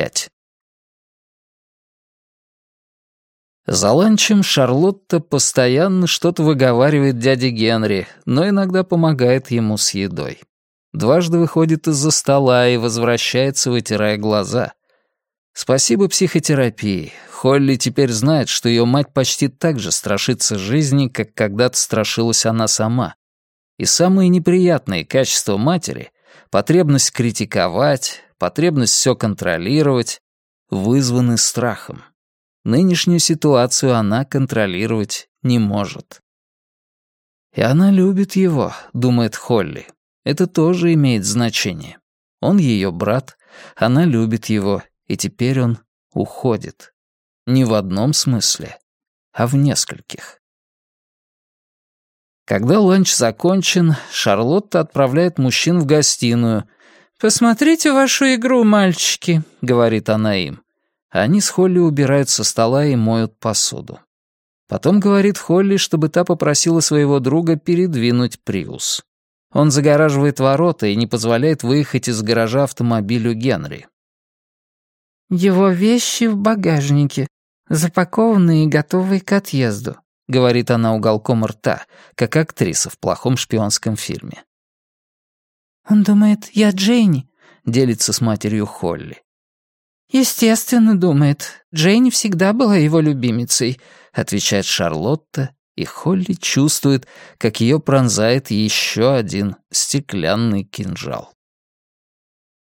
пять. За ланчем Шарлотта постоянно что-то выговаривает дяде Генри, но иногда помогает ему с едой. Дважды выходит из-за стола и возвращается, вытирая глаза. Спасибо психотерапии. Холли теперь знает, что ее мать почти так же страшится жизни, как когда-то страшилась она сама. И самые неприятные качества матери — потребность критиковать, потребность все контролировать — вызваны страхом. Нынешнюю ситуацию она контролировать не может. «И она любит его», — думает Холли. Это тоже имеет значение. Он ее брат, она любит его, и теперь он уходит. Не в одном смысле, а в нескольких. Когда ланч закончен, Шарлотта отправляет мужчин в гостиную. «Посмотрите вашу игру, мальчики», — говорит она им. Они с Холли убирают со стола и моют посуду. Потом говорит Холли, чтобы та попросила своего друга передвинуть Приус. Он загораживает ворота и не позволяет выехать из гаража автомобилю Генри. «Его вещи в багажнике, запакованные и готовые к отъезду», — говорит она уголком рта, как актриса в плохом шпионском фильме. «Он думает, я Джейни», — делится с матерью Холли. «Естественно, думает. Джейни всегда была его любимицей», — отвечает Шарлотта и Холли чувствует, как ее пронзает еще один стеклянный кинжал.